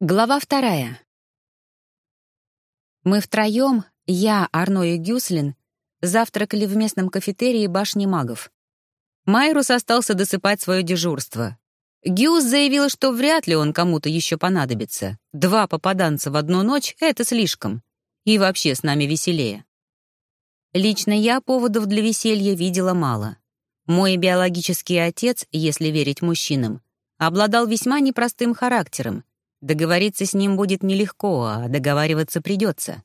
Глава вторая. Мы втроем, я, Арно и Гюслин, завтракали в местном кафетерии башни магов. Майрус остался досыпать свое дежурство. Гюс заявил, что вряд ли он кому-то еще понадобится. Два попаданца в одну ночь — это слишком. И вообще с нами веселее. Лично я поводов для веселья видела мало. Мой биологический отец, если верить мужчинам, обладал весьма непростым характером — Договориться с ним будет нелегко, а договариваться придется.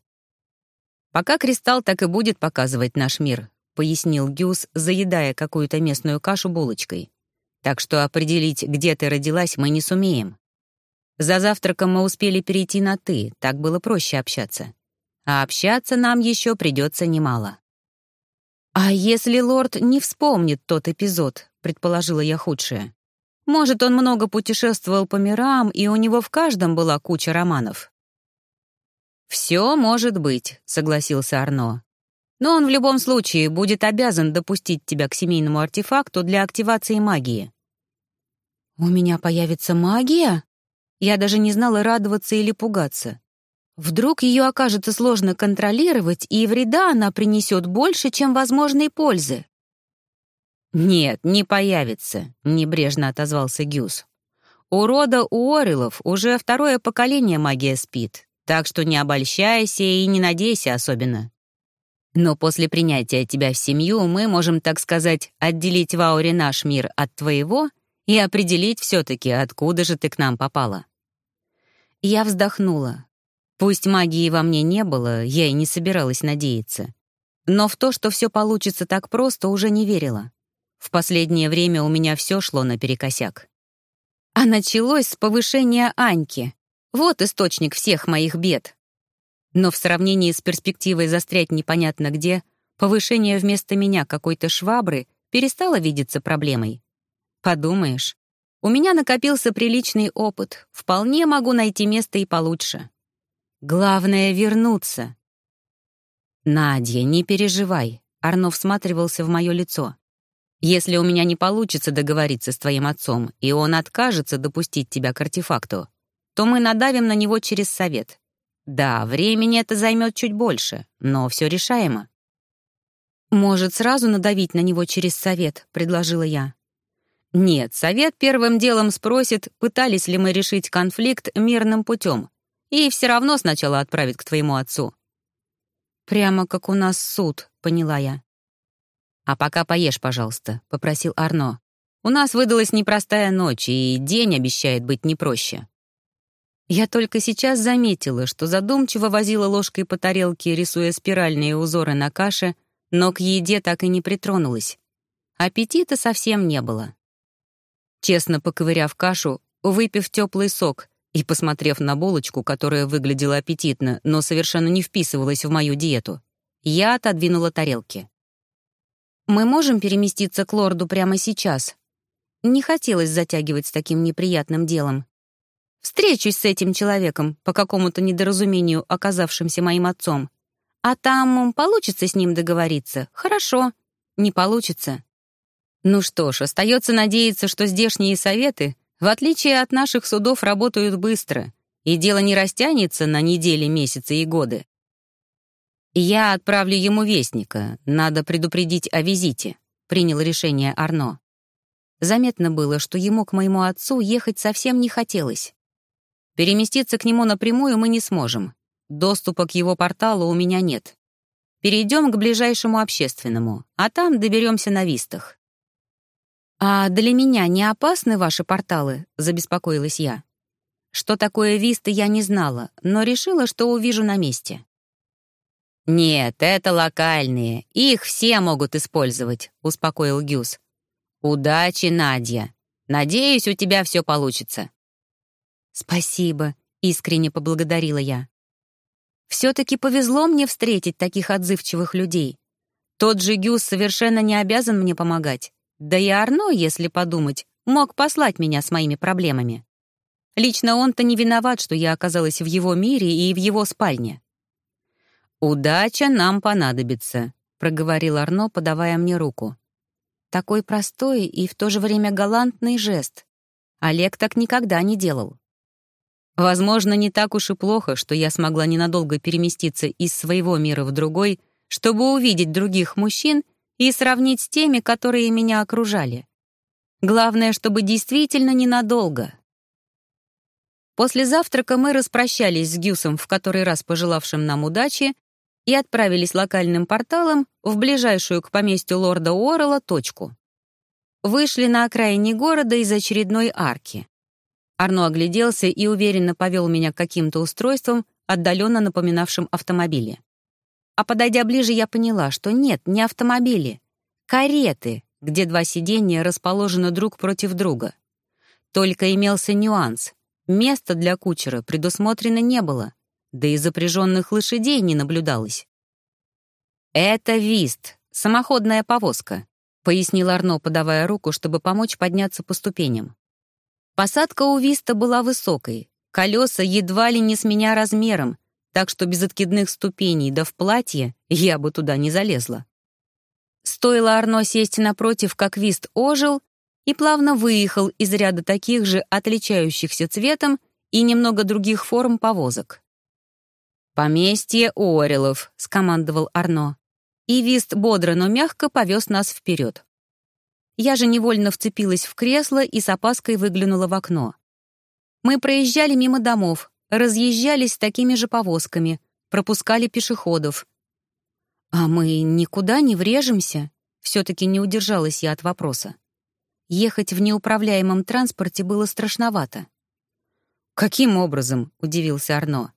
«Пока кристалл так и будет показывать наш мир», — пояснил Гюс, заедая какую-то местную кашу булочкой. «Так что определить, где ты родилась, мы не сумеем. За завтраком мы успели перейти на «ты», так было проще общаться. А общаться нам еще придется немало». «А если лорд не вспомнит тот эпизод?» — предположила я худшее. Может, он много путешествовал по мирам, и у него в каждом была куча романов. «Все может быть», — согласился Арно. «Но он в любом случае будет обязан допустить тебя к семейному артефакту для активации магии». «У меня появится магия?» Я даже не знала, радоваться или пугаться. Вдруг ее окажется сложно контролировать, и вреда она принесет больше, чем возможной пользы. «Нет, не появится», — небрежно отозвался Гюс. «У рода Уоррелов уже второе поколение магия спит, так что не обольщайся и не надейся особенно. Но после принятия тебя в семью мы можем, так сказать, отделить в ауре наш мир от твоего и определить все-таки, откуда же ты к нам попала». Я вздохнула. Пусть магии во мне не было, я и не собиралась надеяться. Но в то, что все получится так просто, уже не верила. В последнее время у меня все шло наперекосяк. А началось с повышения Аньки. Вот источник всех моих бед. Но в сравнении с перспективой застрять непонятно где, повышение вместо меня какой-то швабры перестало видеться проблемой. Подумаешь, у меня накопился приличный опыт, вполне могу найти место и получше. Главное — вернуться. «Надя, не переживай», — Арно всматривался в мое лицо. Если у меня не получится договориться с твоим отцом, и он откажется допустить тебя к артефакту, то мы надавим на него через совет. Да, времени это займет чуть больше, но все решаемо. «Может, сразу надавить на него через совет?» — предложила я. «Нет, совет первым делом спросит, пытались ли мы решить конфликт мирным путем, и все равно сначала отправит к твоему отцу». «Прямо как у нас суд», — поняла я. «А пока поешь, пожалуйста», — попросил Арно. «У нас выдалась непростая ночь, и день обещает быть не проще». Я только сейчас заметила, что задумчиво возила ложкой по тарелке, рисуя спиральные узоры на каше, но к еде так и не притронулась. Аппетита совсем не было. Честно поковыряв кашу, выпив теплый сок и посмотрев на булочку, которая выглядела аппетитно, но совершенно не вписывалась в мою диету, я отодвинула тарелки. Мы можем переместиться к лорду прямо сейчас? Не хотелось затягивать с таким неприятным делом. Встречусь с этим человеком, по какому-то недоразумению оказавшимся моим отцом. А там получится с ним договориться? Хорошо. Не получится. Ну что ж, остается надеяться, что здешние советы, в отличие от наших судов, работают быстро, и дело не растянется на недели, месяцы и годы. «Я отправлю ему вестника. Надо предупредить о визите», — принял решение Арно. Заметно было, что ему к моему отцу ехать совсем не хотелось. Переместиться к нему напрямую мы не сможем. Доступа к его порталу у меня нет. Перейдем к ближайшему общественному, а там доберемся на вистах. «А для меня не опасны ваши порталы?» — забеспокоилась я. Что такое висты, я не знала, но решила, что увижу на месте. «Нет, это локальные. Их все могут использовать», — успокоил Гюс. «Удачи, Надя. Надеюсь, у тебя все получится». «Спасибо», — искренне поблагодарила я. «Все-таки повезло мне встретить таких отзывчивых людей. Тот же Гюс совершенно не обязан мне помогать. Да и Арно, если подумать, мог послать меня с моими проблемами. Лично он-то не виноват, что я оказалась в его мире и в его спальне. «Удача нам понадобится», — проговорил Арно, подавая мне руку. Такой простой и в то же время галантный жест. Олег так никогда не делал. Возможно, не так уж и плохо, что я смогла ненадолго переместиться из своего мира в другой, чтобы увидеть других мужчин и сравнить с теми, которые меня окружали. Главное, чтобы действительно ненадолго. После завтрака мы распрощались с Гюсом, в который раз пожелавшим нам удачи, и отправились локальным порталом в ближайшую к поместью лорда Уоррелла точку. Вышли на окраине города из очередной арки. Арно огляделся и уверенно повел меня к каким-то устройствам, отдаленно напоминавшим автомобили. А подойдя ближе, я поняла, что нет, не автомобили. Кареты, где два сиденья расположены друг против друга. Только имелся нюанс. Места для кучера предусмотрено не было, да и запряженных лошадей не наблюдалось. «Это Вист, самоходная повозка», — пояснил Арно, подавая руку, чтобы помочь подняться по ступеням. Посадка у Виста была высокой, колеса едва ли не с меня размером, так что без откидных ступеней да в платье я бы туда не залезла. Стоило Арно сесть напротив, как Вист ожил и плавно выехал из ряда таких же отличающихся цветом и немного других форм повозок. «Поместье Орелов», — скомандовал Арно. И Вист бодро, но мягко повез нас вперед. Я же невольно вцепилась в кресло и с опаской выглянула в окно. Мы проезжали мимо домов, разъезжались такими же повозками, пропускали пешеходов. «А мы никуда не врежемся?» Все-таки не удержалась я от вопроса. Ехать в неуправляемом транспорте было страшновато. «Каким образом?» — удивился Арно.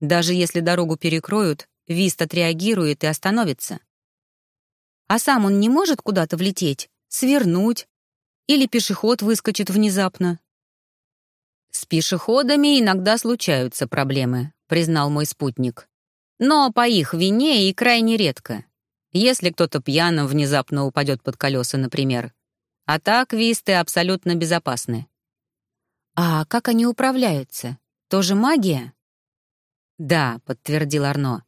«Даже если дорогу перекроют, Вист отреагирует и остановится». «А сам он не может куда-то влететь?» свернуть, или пешеход выскочит внезапно. «С пешеходами иногда случаются проблемы», — признал мой спутник. «Но по их вине и крайне редко. Если кто-то пьяным внезапно упадет под колеса, например. А так висты абсолютно безопасны». «А как они управляются? Тоже магия?» «Да», — подтвердил Арно.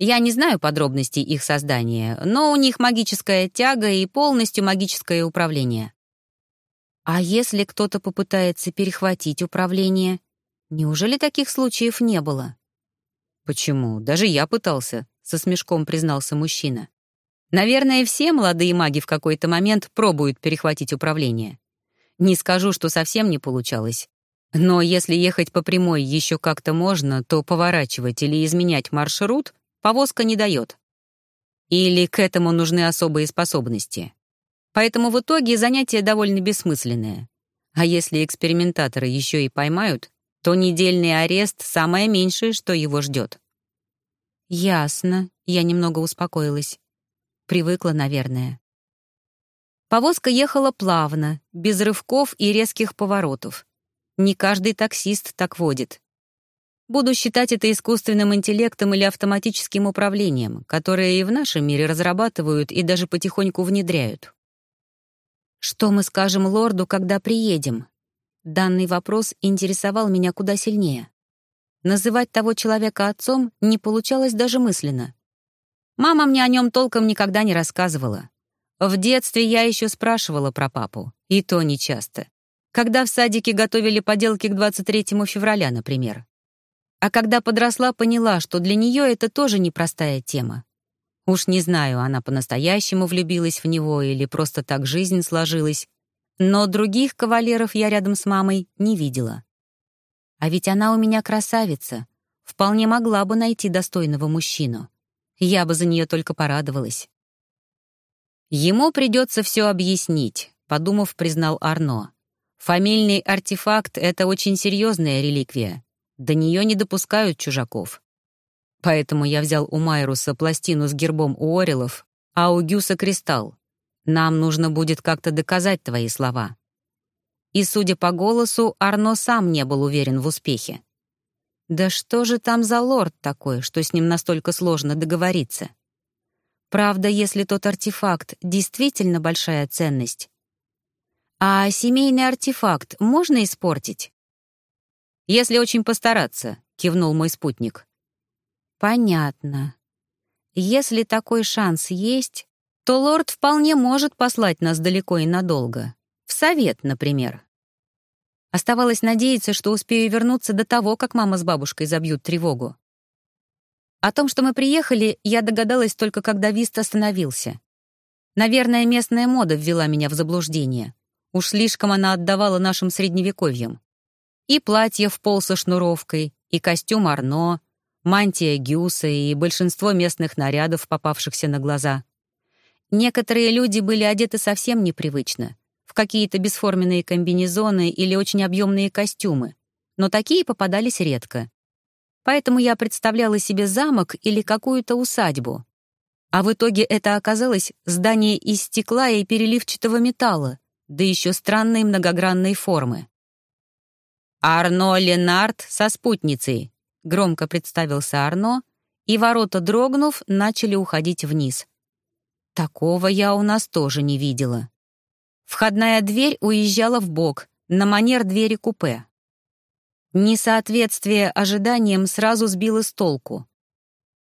Я не знаю подробностей их создания, но у них магическая тяга и полностью магическое управление. А если кто-то попытается перехватить управление? Неужели таких случаев не было? Почему? Даже я пытался, со смешком признался мужчина. Наверное, все молодые маги в какой-то момент пробуют перехватить управление. Не скажу, что совсем не получалось. Но если ехать по прямой еще как-то можно, то поворачивать или изменять маршрут повозка не дает. Или к этому нужны особые способности. Поэтому в итоге занятие довольно бессмысленное. А если экспериментаторы еще и поймают, то недельный арест — самое меньшее, что его ждет. «Ясно», — я немного успокоилась. Привыкла, наверное. Повозка ехала плавно, без рывков и резких поворотов. Не каждый таксист так водит. Буду считать это искусственным интеллектом или автоматическим управлением, которое и в нашем мире разрабатывают и даже потихоньку внедряют. Что мы скажем лорду, когда приедем? Данный вопрос интересовал меня куда сильнее. Называть того человека отцом не получалось даже мысленно. Мама мне о нем толком никогда не рассказывала. В детстве я еще спрашивала про папу, и то нечасто. Когда в садике готовили поделки к 23 февраля, например. А когда подросла, поняла, что для нее это тоже непростая тема. Уж не знаю, она по-настоящему влюбилась в него или просто так жизнь сложилась, но других кавалеров я рядом с мамой не видела. А ведь она у меня красавица, вполне могла бы найти достойного мужчину. Я бы за нее только порадовалась. Ему придется все объяснить, подумав, признал Арно. Фамильный артефакт — это очень серьезная реликвия. До нее не допускают чужаков. Поэтому я взял у Майруса пластину с гербом Уорелов, а у Гюса — кристалл. Нам нужно будет как-то доказать твои слова. И, судя по голосу, Арно сам не был уверен в успехе. Да что же там за лорд такой, что с ним настолько сложно договориться? Правда, если тот артефакт действительно большая ценность. А семейный артефакт можно испортить? «Если очень постараться», — кивнул мой спутник. «Понятно. Если такой шанс есть, то лорд вполне может послать нас далеко и надолго. В совет, например». Оставалось надеяться, что успею вернуться до того, как мама с бабушкой забьют тревогу. О том, что мы приехали, я догадалась только когда Вист остановился. Наверное, местная мода ввела меня в заблуждение. Уж слишком она отдавала нашим средневековьям. И платье в пол со шнуровкой, и костюм Арно, мантия Гюса и большинство местных нарядов, попавшихся на глаза. Некоторые люди были одеты совсем непривычно, в какие-то бесформенные комбинезоны или очень объемные костюмы, но такие попадались редко. Поэтому я представляла себе замок или какую-то усадьбу. А в итоге это оказалось здание из стекла и переливчатого металла, да еще странной многогранной формы. «Арно Ленард со спутницей», — громко представился Арно, и ворота, дрогнув, начали уходить вниз. Такого я у нас тоже не видела. Входная дверь уезжала в бок, на манер двери купе. Несоответствие ожиданиям сразу сбило с толку.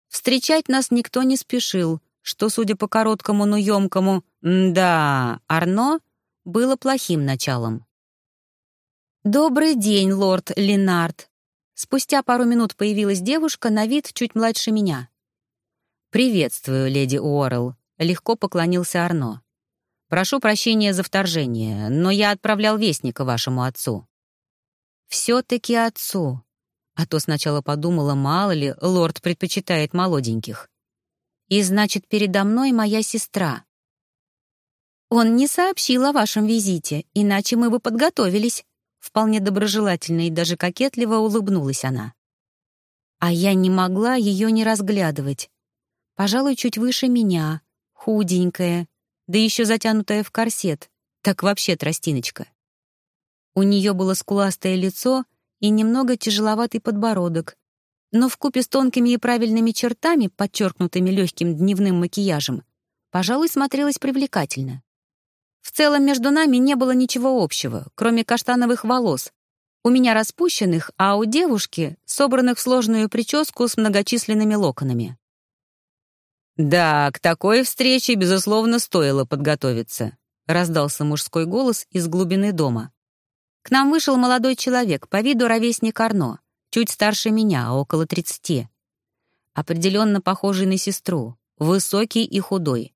Встречать нас никто не спешил, что, судя по короткому, но емкому «да, Арно», было плохим началом. «Добрый день, лорд Ленард». Спустя пару минут появилась девушка, на вид чуть младше меня. «Приветствую, леди Уоррелл», — легко поклонился Арно. «Прошу прощения за вторжение, но я отправлял вестника вашему отцу». «Все-таки отцу», а то сначала подумала, мало ли, лорд предпочитает молоденьких. И значит, передо мной моя сестра. Он не сообщил о вашем визите, иначе мы бы подготовились. Вполне доброжелательно и даже кокетливо улыбнулась она. А я не могла ее не разглядывать. Пожалуй, чуть выше меня, худенькая, да еще затянутая в корсет, так вообще тростиночка. У нее было скуластое лицо и немного тяжеловатый подбородок, но вкупе с тонкими и правильными чертами, подчеркнутыми легким дневным макияжем, пожалуй, смотрелась привлекательно. В целом между нами не было ничего общего, кроме каштановых волос. У меня распущенных, а у девушки собранных в сложную прическу с многочисленными локонами. «Да, к такой встрече, безусловно, стоило подготовиться», — раздался мужской голос из глубины дома. К нам вышел молодой человек, по виду ровесник Арно, чуть старше меня, около тридцати. Определенно похожий на сестру, высокий и худой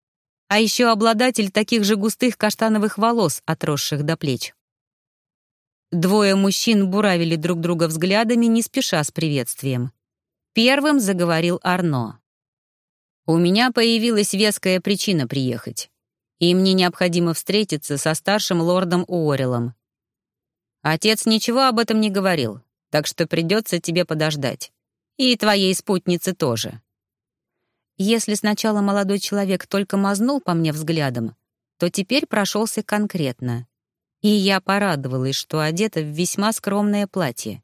а еще обладатель таких же густых каштановых волос, отросших до плеч. Двое мужчин буравили друг друга взглядами, не спеша с приветствием. Первым заговорил Арно. «У меня появилась веская причина приехать, и мне необходимо встретиться со старшим лордом Уоррелом. Отец ничего об этом не говорил, так что придется тебе подождать. И твоей спутнице тоже. Если сначала молодой человек только мазнул по мне взглядом, то теперь прошелся конкретно. И я порадовалась, что одета в весьма скромное платье.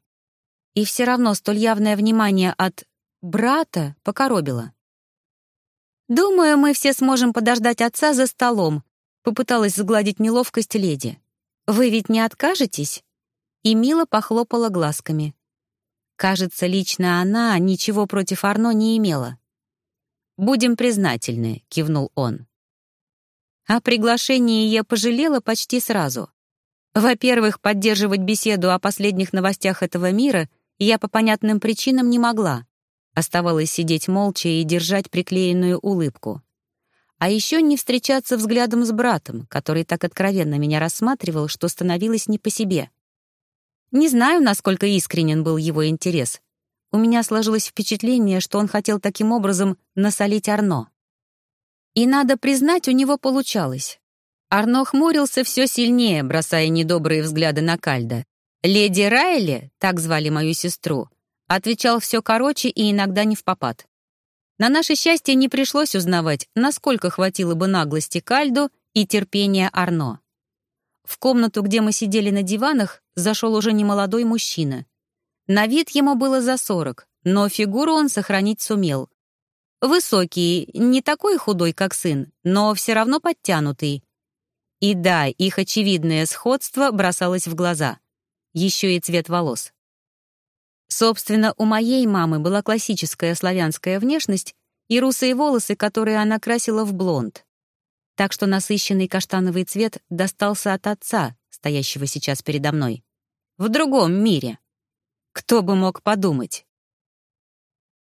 И все равно столь явное внимание от брата покоробило. «Думаю, мы все сможем подождать отца за столом», — попыталась сгладить неловкость леди. «Вы ведь не откажетесь?» И мило похлопала глазками. Кажется, лично она ничего против Арно не имела. «Будем признательны», — кивнул он. О приглашении я пожалела почти сразу. Во-первых, поддерживать беседу о последних новостях этого мира я по понятным причинам не могла. Оставалось сидеть молча и держать приклеенную улыбку. А еще не встречаться взглядом с братом, который так откровенно меня рассматривал, что становилось не по себе. Не знаю, насколько искренен был его интерес, у меня сложилось впечатление, что он хотел таким образом насолить Арно. И, надо признать, у него получалось. Арно хмурился все сильнее, бросая недобрые взгляды на Кальда. Леди Райли, так звали мою сестру, отвечал все короче и иногда не в попад. На наше счастье не пришлось узнавать, насколько хватило бы наглости Кальду и терпения Арно. В комнату, где мы сидели на диванах, зашел уже немолодой мужчина. На вид ему было за сорок, но фигуру он сохранить сумел. Высокий, не такой худой, как сын, но все равно подтянутый. И да, их очевидное сходство бросалось в глаза. Еще и цвет волос. Собственно, у моей мамы была классическая славянская внешность и русые волосы, которые она красила в блонд. Так что насыщенный каштановый цвет достался от отца, стоящего сейчас передо мной. В другом мире. Кто бы мог подумать?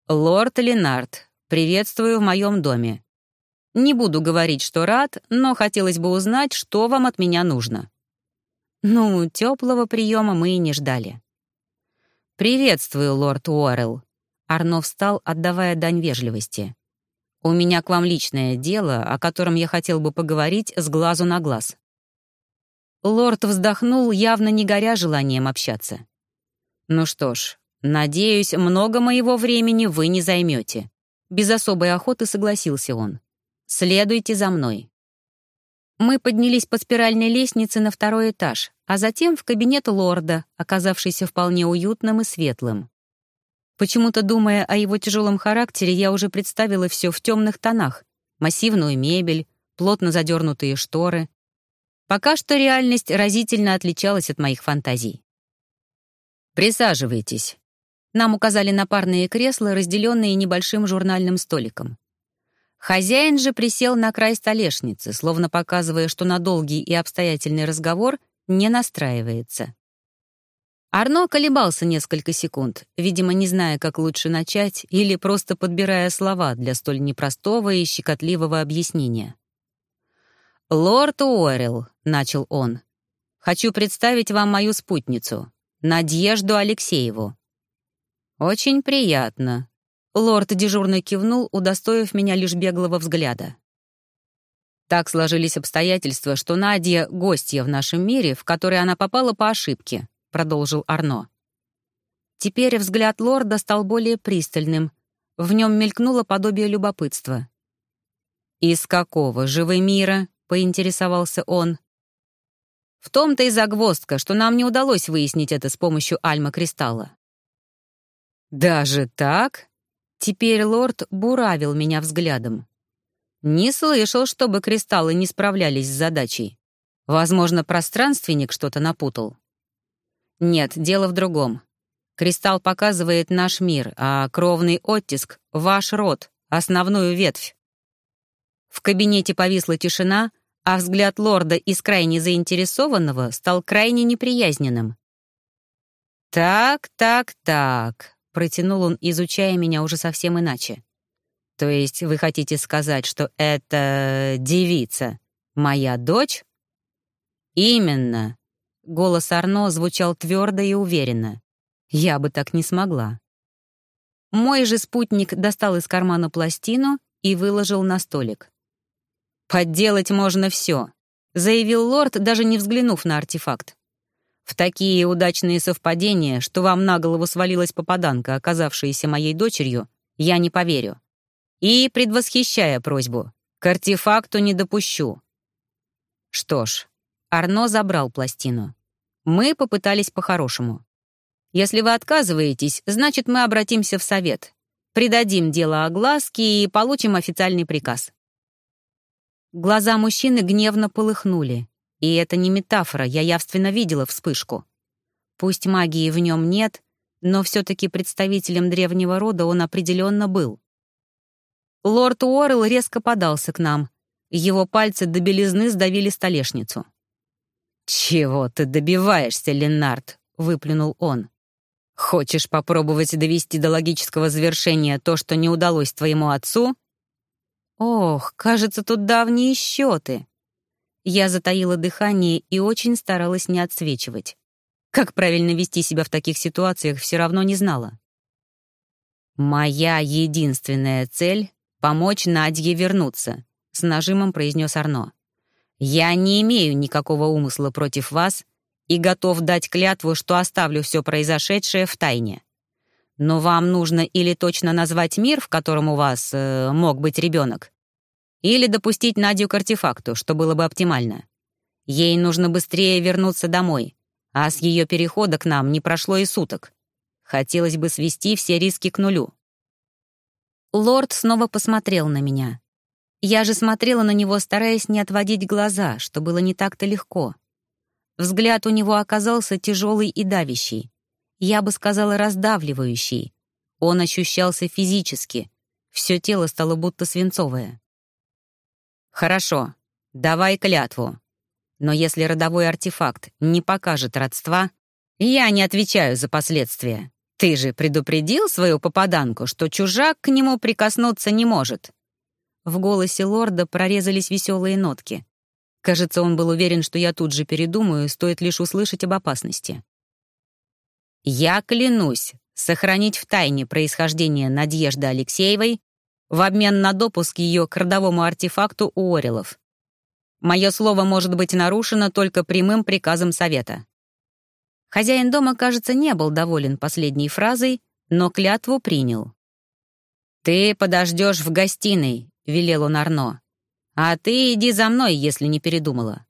«Лорд Ленард, приветствую в моем доме. Не буду говорить, что рад, но хотелось бы узнать, что вам от меня нужно». Ну, теплого приема мы и не ждали. «Приветствую, лорд Уоррелл». Арно встал, отдавая дань вежливости. «У меня к вам личное дело, о котором я хотел бы поговорить с глазу на глаз». Лорд вздохнул, явно не горя желанием общаться. «Ну что ж, надеюсь, много моего времени вы не займете». Без особой охоты согласился он. «Следуйте за мной». Мы поднялись по спиральной лестнице на второй этаж, а затем в кабинет лорда, оказавшийся вполне уютным и светлым. Почему-то, думая о его тяжелом характере, я уже представила все в темных тонах. Массивную мебель, плотно задернутые шторы. Пока что реальность разительно отличалась от моих фантазий. «Присаживайтесь». Нам указали на парные кресла, разделенные небольшим журнальным столиком. Хозяин же присел на край столешницы, словно показывая, что на долгий и обстоятельный разговор не настраивается. Арно колебался несколько секунд, видимо, не зная, как лучше начать, или просто подбирая слова для столь непростого и щекотливого объяснения. «Лорд Уоррелл», — начал он, — «хочу представить вам мою спутницу, Надежду Алексееву». «Очень приятно», Лорд дежурно кивнул, удостоив меня лишь беглого взгляда. Так сложились обстоятельства, что Надя — гостья в нашем мире, в который она попала по ошибке, — продолжил Арно. Теперь взгляд лорда стал более пристальным. В нем мелькнуло подобие любопытства. «Из какого живы мира?» — поинтересовался он. «В том-то и загвоздка, что нам не удалось выяснить это с помощью альма-кристалла». «Даже так?» Теперь лорд буравил меня взглядом. Не слышал, чтобы кристаллы не справлялись с задачей. Возможно, пространственник что-то напутал. Нет, дело в другом. Кристалл показывает наш мир, а кровный оттиск — ваш род, основную ветвь. В кабинете повисла тишина, а взгляд лорда из крайне заинтересованного стал крайне неприязненным. «Так, так, так. Протянул он, изучая меня уже совсем иначе. «То есть вы хотите сказать, что это девица моя дочь?» «Именно». Голос Арно звучал твердо и уверенно. «Я бы так не смогла». Мой же спутник достал из кармана пластину и выложил на столик. «Подделать можно все», — заявил лорд, даже не взглянув на артефакт. В такие удачные совпадения, что вам на голову свалилась попаданка, оказавшаяся моей дочерью, я не поверю. И, предвосхищая просьбу, к артефакту не допущу. Что ж, Арно забрал пластину. Мы попытались по-хорошему. Если вы отказываетесь, значит, мы обратимся в совет. Придадим дело огласке и получим официальный приказ. Глаза мужчины гневно полыхнули. И это не метафора, я явственно видела вспышку. Пусть магии в нем нет, но все-таки представителем древнего рода он определенно был. Лорд Уоррелл резко подался к нам. Его пальцы до белизны сдавили столешницу. «Чего ты добиваешься, Ленард?» — выплюнул он. «Хочешь попробовать довести до логического завершения то, что не удалось твоему отцу?» «Ох, кажется, тут давние счеты. Я затаила дыхание и очень старалась не отсвечивать. Как правильно вести себя в таких ситуациях, все равно не знала. «Моя единственная цель — помочь Надье вернуться», — с нажимом произнес Арно. «Я не имею никакого умысла против вас и готов дать клятву, что оставлю все произошедшее в тайне. Но вам нужно или точно назвать мир, в котором у вас э, мог быть ребенок, или допустить Надю к артефакту, что было бы оптимально. Ей нужно быстрее вернуться домой, а с ее перехода к нам не прошло и суток. Хотелось бы свести все риски к нулю. Лорд снова посмотрел на меня. Я же смотрела на него, стараясь не отводить глаза, что было не так-то легко. Взгляд у него оказался тяжелый и давящий. Я бы сказала, раздавливающий. Он ощущался физически. Все тело стало будто свинцовое. «Хорошо, давай клятву. Но если родовой артефакт не покажет родства, Я не отвечаю за последствия. Ты же предупредил свою попаданку, что чужак к нему прикоснуться не может. В голосе лорда прорезались веселые нотки. Кажется, он был уверен, что я тут же передумаю, стоит лишь услышать об опасности. «Я клянусь сохранить в тайне происхождение Надежды Алексеевой в обмен на допуск ее к родовому артефакту Орелов. Мое слово может быть нарушено только прямым приказом Совета». Хозяин дома, кажется, не был доволен последней фразой, но клятву принял. «Ты подождешь в гостиной», — велел он Арно. «А ты иди за мной, если не передумала».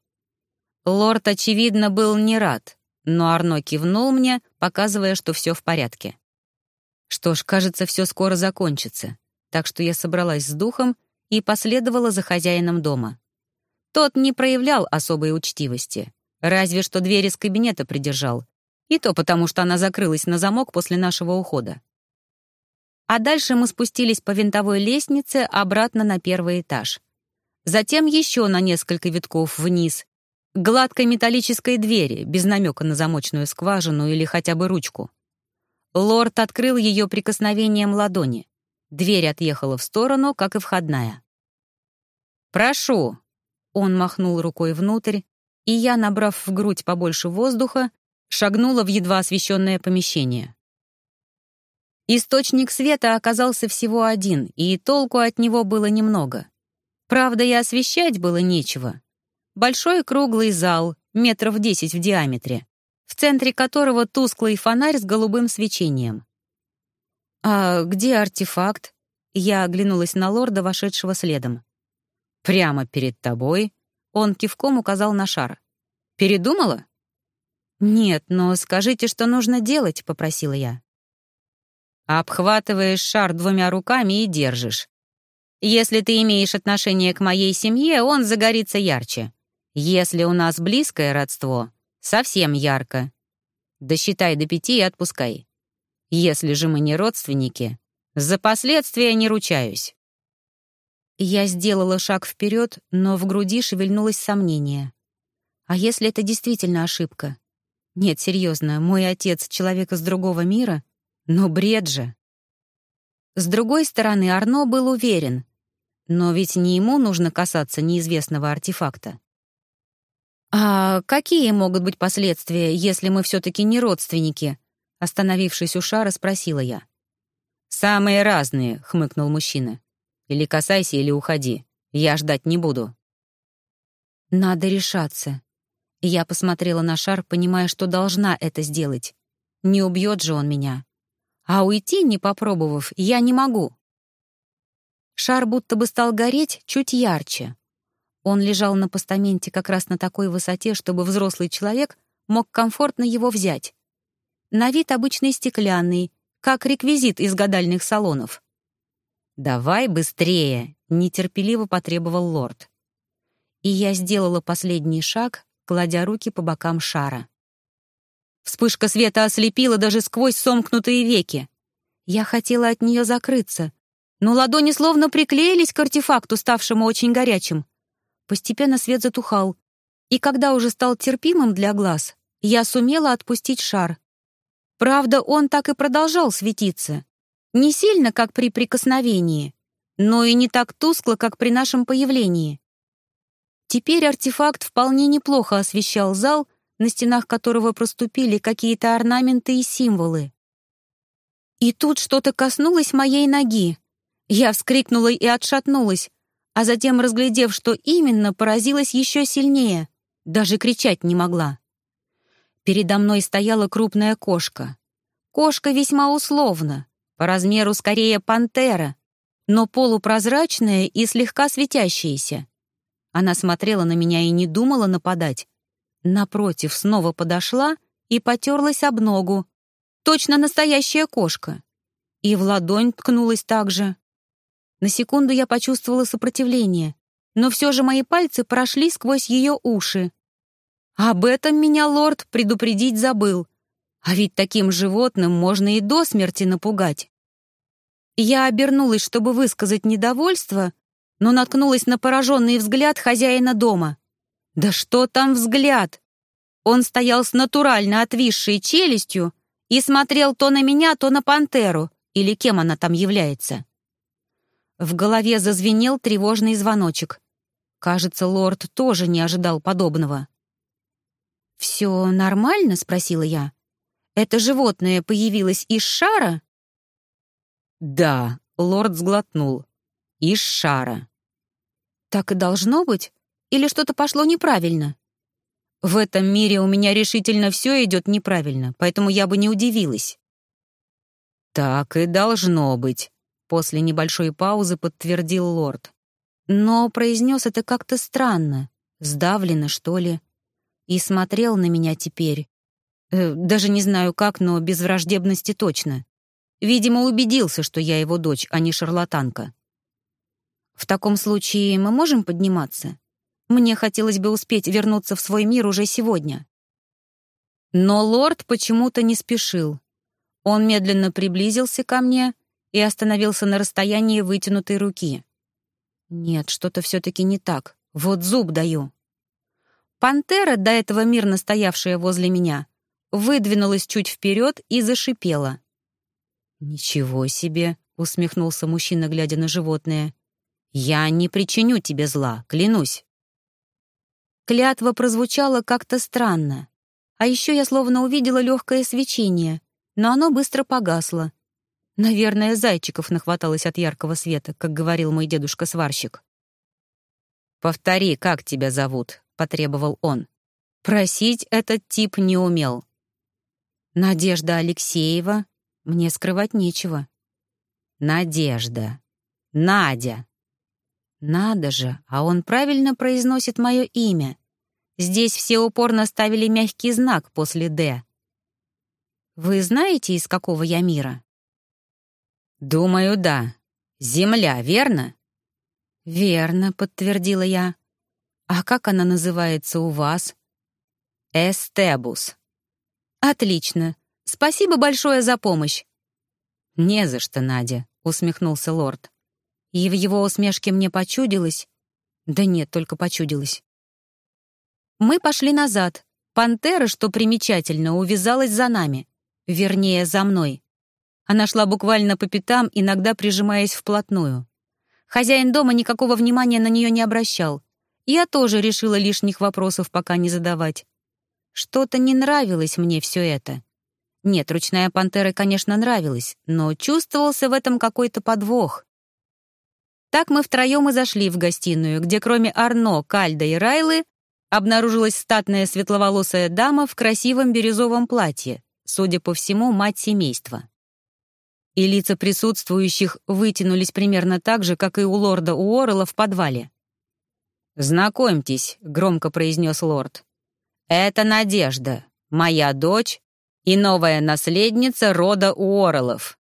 Лорд, очевидно, был не рад, но Арно кивнул мне, показывая, что все в порядке. Что ж, кажется, все скоро закончится, так что я собралась с духом и последовала за хозяином дома. Тот не проявлял особой учтивости, разве что дверь из кабинета придержал, и то потому, что она закрылась на замок после нашего ухода. А дальше мы спустились по винтовой лестнице обратно на первый этаж — затем еще на несколько витков вниз, гладкой металлической двери, без намека на замочную скважину или хотя бы ручку. Лорд открыл ее прикосновением ладони. Дверь отъехала в сторону, как и входная. «Прошу!» Он махнул рукой внутрь, и я, набрав в грудь побольше воздуха, шагнула в едва освещенное помещение. Источник света оказался всего один, и толку от него было немного. Правда, и освещать было нечего. Большой круглый зал, метров десять в диаметре, в центре которого тусклый фонарь с голубым свечением. «А где артефакт?» Я оглянулась на лорда, вошедшего следом. «Прямо перед тобой», — он кивком указал на шар. «Передумала?» «Нет, но скажите, что нужно делать», — попросила я. «Обхватываешь шар двумя руками и держишь. Если ты имеешь отношение к моей семье, он загорится ярче. Если у нас близкое родство, совсем ярко. Досчитай до пяти и отпускай. Если же мы не родственники, за последствия не ручаюсь. Я сделала шаг вперед, но в груди шевельнулось сомнение. А если это действительно ошибка? Нет, серьезно, мой отец — человек из другого мира? Но бред же. С другой стороны, Арно был уверен, но ведь не ему нужно касаться неизвестного артефакта. «А какие могут быть последствия, если мы все-таки не родственники?» Остановившись у шара, спросила я. «Самые разные», — хмыкнул мужчина. «Или касайся, или уходи. Я ждать не буду». «Надо решаться». Я посмотрела на шар, понимая, что должна это сделать. Не убьет же он меня. А уйти, не попробовав, я не могу. Шар будто бы стал гореть чуть ярче. Он лежал на постаменте как раз на такой высоте, чтобы взрослый человек мог комфортно его взять. На вид обычный стеклянный, как реквизит из гадальных салонов. «Давай быстрее!» — нетерпеливо потребовал лорд. И я сделала последний шаг, кладя руки по бокам шара. Вспышка света ослепила даже сквозь сомкнутые веки. Я хотела от нее закрыться, но ладони словно приклеились к артефакту, ставшему очень горячим. Постепенно свет затухал, и когда уже стал терпимым для глаз, я сумела отпустить шар. Правда, он так и продолжал светиться. Не сильно, как при прикосновении, но и не так тускло, как при нашем появлении. Теперь артефакт вполне неплохо освещал зал, на стенах которого проступили какие-то орнаменты и символы. И тут что-то коснулось моей ноги. Я вскрикнула и отшатнулась, а затем, разглядев, что именно, поразилась еще сильнее. Даже кричать не могла. Передо мной стояла крупная кошка. Кошка весьма условна, по размеру скорее пантера, но полупрозрачная и слегка светящаяся. Она смотрела на меня и не думала нападать. Напротив, снова подошла и потерлась об ногу. Точно настоящая кошка. И в ладонь ткнулась так же. На секунду я почувствовала сопротивление, но все же мои пальцы прошли сквозь ее уши. Об этом меня лорд предупредить забыл. А ведь таким животным можно и до смерти напугать. Я обернулась, чтобы высказать недовольство, но наткнулась на пораженный взгляд хозяина дома. Да что там взгляд? Он стоял с натурально отвисшей челюстью и смотрел то на меня, то на пантеру, или кем она там является. В голове зазвенел тревожный звоночек. Кажется, лорд тоже не ожидал подобного. «Все нормально?» — спросила я. «Это животное появилось из шара?» «Да», — лорд сглотнул. «Из шара». «Так и должно быть? Или что-то пошло неправильно?» «В этом мире у меня решительно все идет неправильно, поэтому я бы не удивилась». «Так и должно быть», — после небольшой паузы подтвердил лорд. Но произнес это как-то странно, сдавленно, что ли, и смотрел на меня теперь. Э, даже не знаю как, но без враждебности точно. Видимо, убедился, что я его дочь, а не шарлатанка. В таком случае мы можем подниматься? Мне хотелось бы успеть вернуться в свой мир уже сегодня. Но лорд почему-то не спешил. Он медленно приблизился ко мне и остановился на расстоянии вытянутой руки. Нет, что-то все-таки не так. Вот зуб даю. Пантера, до этого мирно стоявшая возле меня, выдвинулась чуть вперед и зашипела. «Ничего себе!» — усмехнулся мужчина, глядя на животное. «Я не причиню тебе зла, клянусь». Клятва прозвучала как-то странно. А еще я словно увидела легкое свечение, но оно быстро погасло. Наверное, зайчиков нахваталось от яркого света, как говорил мой дедушка-сварщик. «Повтори, как тебя зовут?» — потребовал он. Просить этот тип не умел. «Надежда Алексеева», мне скрывать нечего. Надежда. Надя. Надо же, а он правильно произносит мое имя. Здесь все упорно ставили мягкий знак после «Д». Вы знаете, из какого я мира? Думаю, да. Земля, верно? Верно, подтвердила я. А как она называется у вас? Эстебус. Отлично. Спасибо большое за помощь». «Не за что, Надя», — усмехнулся лорд. И в его усмешке мне почудилось... Да нет, только почудилось. Мы пошли назад. Пантера, что примечательно, увязалась за нами. Вернее, за мной. Она шла буквально по пятам, иногда прижимаясь вплотную. Хозяин дома никакого внимания на нее не обращал. Я тоже решила лишних вопросов пока не задавать. Что-то не нравилось мне все это. Нет, ручная пантера, конечно, нравилась, но чувствовался в этом какой-то подвох. Так мы втроем и зашли в гостиную, где кроме Арно, Кальда и Райлы обнаружилась статная светловолосая дама в красивом бирюзовом платье, судя по всему, мать семейства. И лица присутствующих вытянулись примерно так же, как и у лорда Уоррелла в подвале. «Знакомьтесь», — громко произнес лорд. «Это Надежда, моя дочь и новая наследница рода Уоррелов.